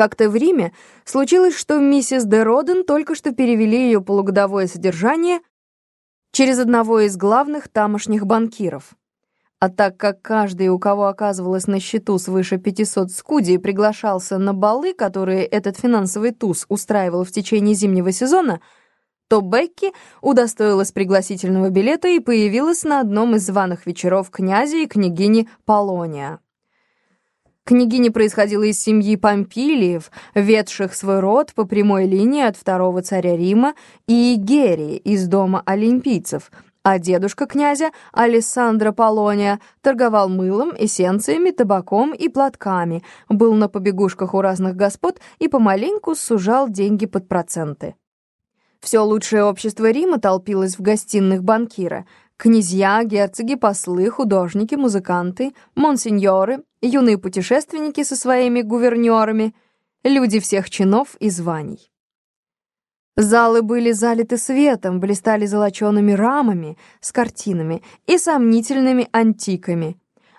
Как-то в Риме случилось, что миссис де Роден только что перевели ее полугодовое содержание через одного из главных тамошних банкиров. А так как каждый, у кого оказывалось на счету свыше 500 скудий, приглашался на балы, которые этот финансовый туз устраивал в течение зимнего сезона, то Бекки удостоилась пригласительного билета и появилась на одном из званых вечеров князя и княгини Полония. Княгиня происходила из семьи Помпилиев, ведших свой род по прямой линии от второго царя Рима и Герии из дома олимпийцев, а дедушка князя, Алессандро Полония, торговал мылом, эссенциями, табаком и платками, был на побегушках у разных господ и помаленьку сужал деньги под проценты. Все лучшее общество Рима толпилось в гостиных банкира. Князья, герцоги, послы, художники, музыканты, монсеньоры, юные путешественники со своими гувернерами, люди всех чинов и званий. Залы были залиты светом, блистали золочеными рамами с картинами и сомнительными антиками.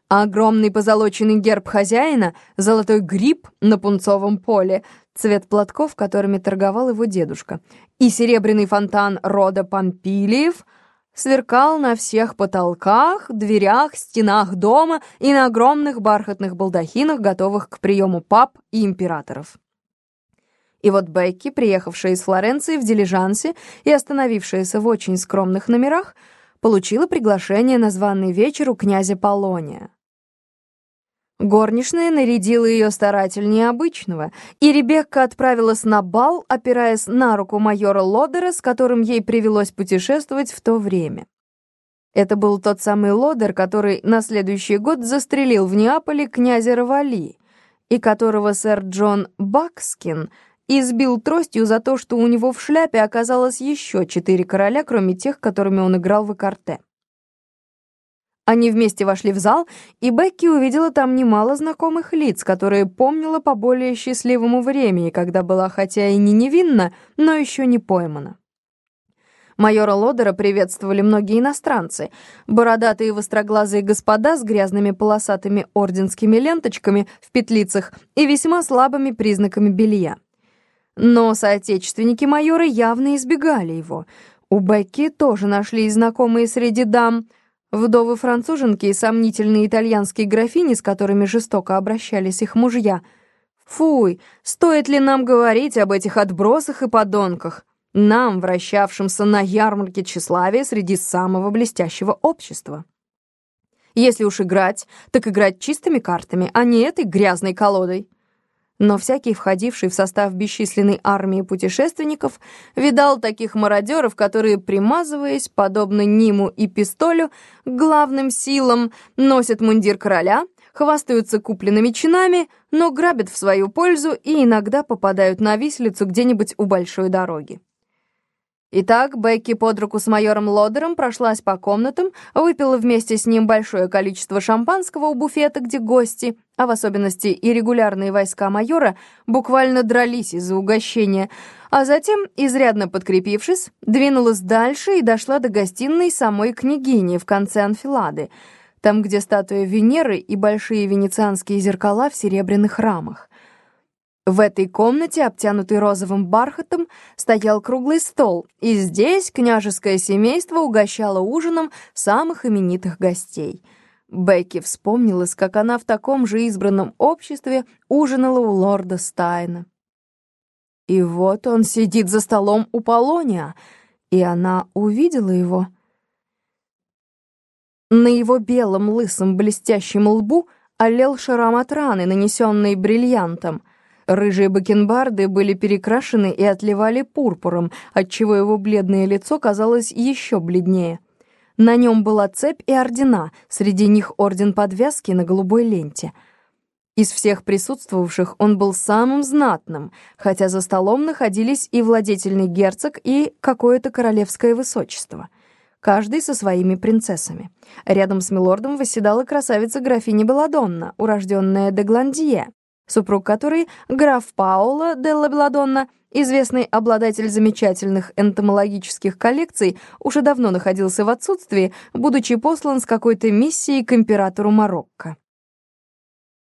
А огромный позолоченный герб хозяина, золотой гриб на пунцовом поле, цвет платков, которыми торговал его дедушка, и серебряный фонтан рода Помпилиев — сверкал на всех потолках, дверях, стенах дома и на огромных бархатных балдахинах, готовых к приему пап и императоров. И вот Бекки, приехавшая из Флоренции в дилижансе и остановившаяся в очень скромных номерах, получила приглашение на званый вечер у князя Полония. Горничная нарядила ее старательнее обычного, и Ребекка отправилась на бал, опираясь на руку майора Лодера, с которым ей привелось путешествовать в то время. Это был тот самый Лодер, который на следующий год застрелил в Неаполе князя Равали, и которого сэр Джон Бакскин избил тростью за то, что у него в шляпе оказалось еще четыре короля, кроме тех, которыми он играл в карте. Они вместе вошли в зал, и Бекки увидела там немало знакомых лиц, которые помнила по более счастливому времени, когда была хотя и не невинна, но еще не поймана. Майора Лодера приветствовали многие иностранцы, бородатые востроглазые господа с грязными полосатыми орденскими ленточками в петлицах и весьма слабыми признаками белья. Но соотечественники майора явно избегали его. У Бекки тоже нашлись знакомые среди дам — Вдовы-француженки и сомнительные итальянские графини, с которыми жестоко обращались их мужья. Фуй, стоит ли нам говорить об этих отбросах и подонках? Нам, вращавшимся на ярмарке тщеславия среди самого блестящего общества. Если уж играть, так играть чистыми картами, а не этой грязной колодой. Но всякий, входивший в состав бесчисленной армии путешественников, видал таких мародеров, которые, примазываясь, подобно Ниму и Пистолю, главным силам, носят мундир короля, хвастаются купленными чинами, но грабят в свою пользу и иногда попадают на виселицу где-нибудь у большой дороги. Итак, Бекки под руку с майором Лодером прошлась по комнатам, выпила вместе с ним большое количество шампанского у буфета, где гости, а в особенности и регулярные войска майора, буквально дрались из-за угощения, а затем, изрядно подкрепившись, двинулась дальше и дошла до гостиной самой княгини в конце анфилады, там, где статуя Венеры и большие венецианские зеркала в серебряных рамах. В этой комнате, обтянутой розовым бархатом, стоял круглый стол, и здесь княжеское семейство угощало ужином самых именитых гостей. Бекки вспомнилась, как она в таком же избранном обществе ужинала у лорда Стайна. И вот он сидит за столом у Полония, и она увидела его. На его белом, лысом, блестящем лбу олел шрам от раны, нанесенный бриллиантом — Рыжие бакенбарды были перекрашены и отливали пурпуром, отчего его бледное лицо казалось еще бледнее. На нем была цепь и ордена, среди них орден подвязки на голубой ленте. Из всех присутствовавших он был самым знатным, хотя за столом находились и владетельный герцог, и какое-то королевское высочество — каждый со своими принцессами. Рядом с милордом восседала красавица графиня Беладонна, урожденная де Гландье, супруг которой, граф Паоло де Лабладонна, известный обладатель замечательных энтомологических коллекций, уже давно находился в отсутствии, будучи послан с какой-то миссией к императору Марокко.